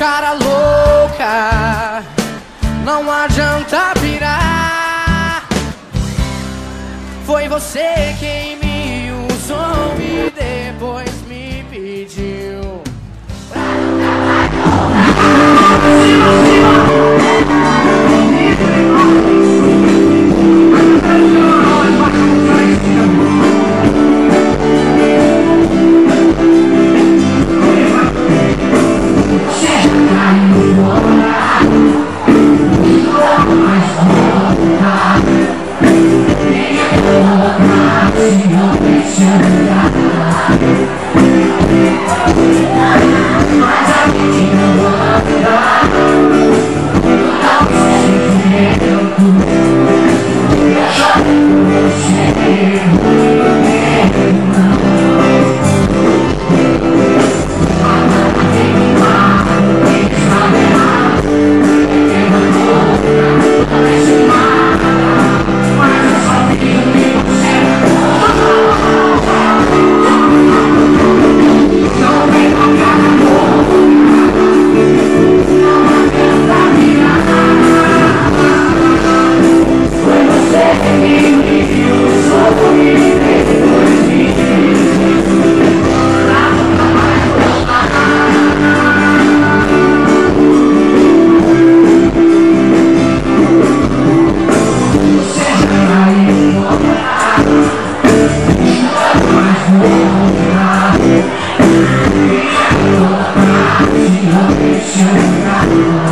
cara louca, não adianta pirar. Foi você quem me Yeah. You're my hero, you're my hero